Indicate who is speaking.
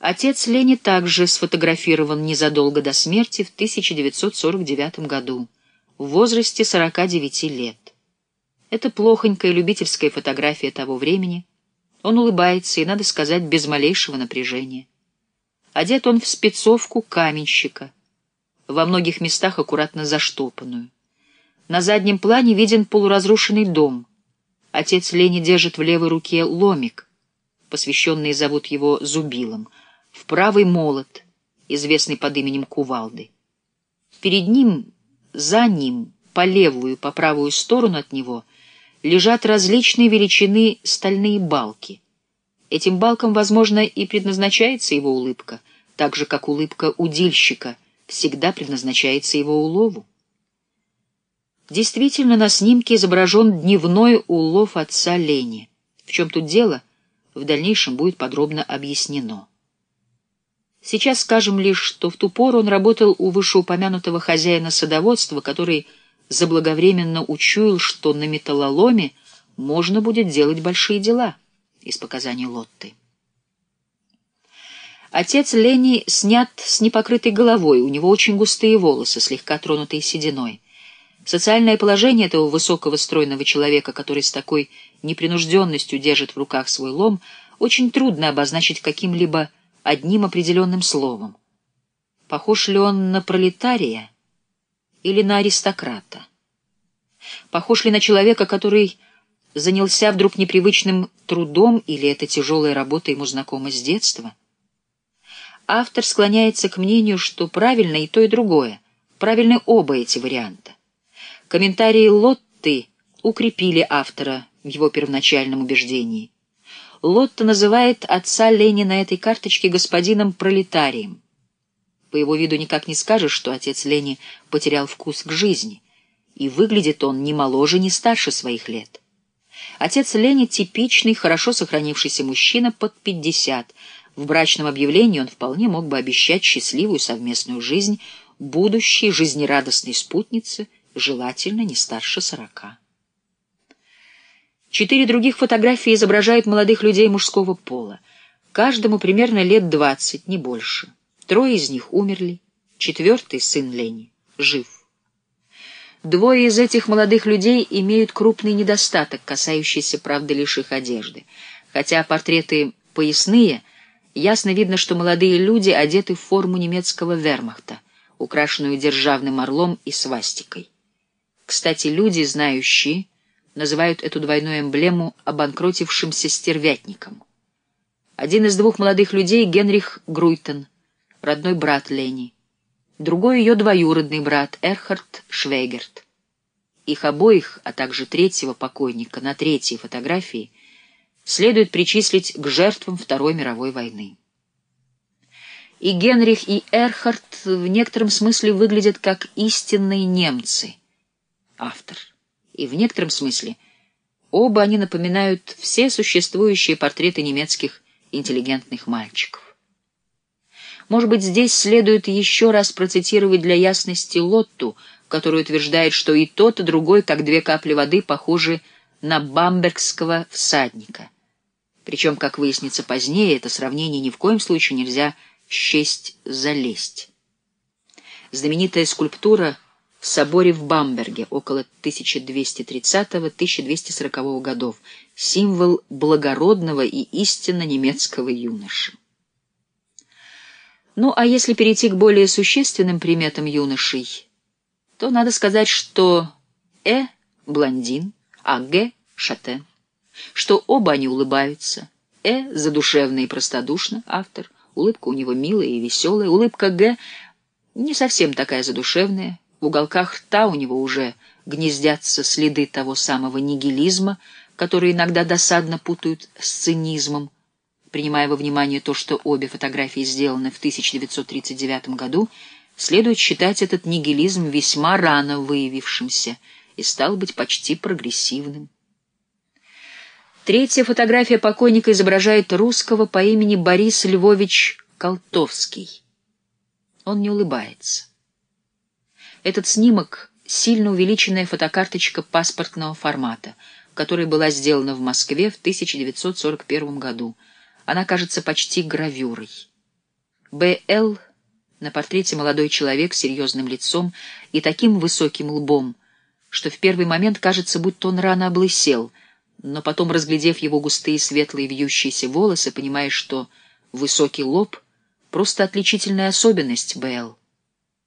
Speaker 1: Отец Лени также сфотографирован незадолго до смерти в 1949 году, в возрасте 49 лет. Это плохонькая любительская фотография того времени. Он улыбается, и, надо сказать, без малейшего напряжения. Одет он в спецовку каменщика, во многих местах аккуратно заштопанную. На заднем плане виден полуразрушенный дом. Отец Лени держит в левой руке ломик, посвященный зовут его Зубилом — в правый молот, известный под именем Кувалды. Перед ним, за ним, по левую, по правую сторону от него, лежат различные величины стальные балки. Этим балкам, возможно, и предназначается его улыбка, так же, как улыбка удильщика всегда предназначается его улову. Действительно, на снимке изображен дневной улов отца Лени. В чем тут дело, в дальнейшем будет подробно объяснено. Сейчас скажем лишь, что в ту пору он работал у вышеупомянутого хозяина садоводства, который заблаговременно учуял, что на металлоломе можно будет делать большие дела, из показаний Лотты. Отец Лени снят с непокрытой головой, у него очень густые волосы, слегка тронутые сединой. Социальное положение этого высокого стройного человека, который с такой непринужденностью держит в руках свой лом, очень трудно обозначить каким-либо одним определенным словом. Похож ли он на пролетария или на аристократа? Похож ли на человека, который занялся вдруг непривычным трудом, или эта тяжелая работа ему знакома с детства? Автор склоняется к мнению, что правильно и то, и другое, правильны оба эти варианта. Комментарии Лотты укрепили автора в его первоначальном убеждении. Лотта называет отца Лени на этой карточке господином пролетарием. По его виду никак не скажешь, что отец Лени потерял вкус к жизни, и выглядит он ни моложе, ни старше своих лет. Отец Лени — типичный, хорошо сохранившийся мужчина под пятьдесят. В брачном объявлении он вполне мог бы обещать счастливую совместную жизнь будущей жизнерадостной спутнице, желательно не старше сорока. Четыре других фотографии изображают молодых людей мужского пола. Каждому примерно лет двадцать, не больше. Трое из них умерли. Четвертый, сын Лени, жив. Двое из этих молодых людей имеют крупный недостаток, касающийся, правда, лишь их одежды. Хотя портреты поясные, ясно видно, что молодые люди одеты в форму немецкого вермахта, украшенную державным орлом и свастикой. Кстати, люди, знающие называют эту двойную эмблему обанкротившимся стервятником. Один из двух молодых людей — Генрих Груйтен, родной брат Лени. Другой — ее двоюродный брат Эрхард Швейгерт. Их обоих, а также третьего покойника на третьей фотографии, следует причислить к жертвам Второй мировой войны. И Генрих, и Эрхард в некотором смысле выглядят как истинные немцы. Автор и в некотором смысле оба они напоминают все существующие портреты немецких интеллигентных мальчиков. Может быть, здесь следует еще раз процитировать для ясности Лотту, который утверждает, что и тот, и другой, как две капли воды, похожи на бамбергского всадника. Причем, как выяснится позднее, это сравнение ни в коем случае нельзя счесть залезть. Знаменитая скульптура — в соборе в Бамберге около 1230-1240 годов, символ благородного и истинно немецкого юноши. Ну, а если перейти к более существенным приметам юношей, то надо сказать, что Э — блондин, а Г — шатен, что оба они улыбаются. Э — задушевно и простодушно, автор, улыбка у него милая и веселая, улыбка Г — не совсем такая задушевная, в уголках рта у него уже гнездятся следы того самого нигилизма, который иногда досадно путают с цинизмом. Принимая во внимание то, что обе фотографии сделаны в 1939 году, следует считать этот нигилизм весьма рано выявившимся и стал быть почти прогрессивным. Третья фотография покойника изображает русского по имени Борис Львович Колтовский. Он не улыбается. Этот снимок — сильно увеличенная фотокарточка паспортного формата, которая была сделана в Москве в 1941 году. Она кажется почти гравюрой. Б.Л. на портрете молодой человек с серьезным лицом и таким высоким лбом, что в первый момент кажется, будто он рано облысел, но потом, разглядев его густые светлые вьющиеся волосы, понимаешь, что высокий лоб — просто отличительная особенность Б.Л.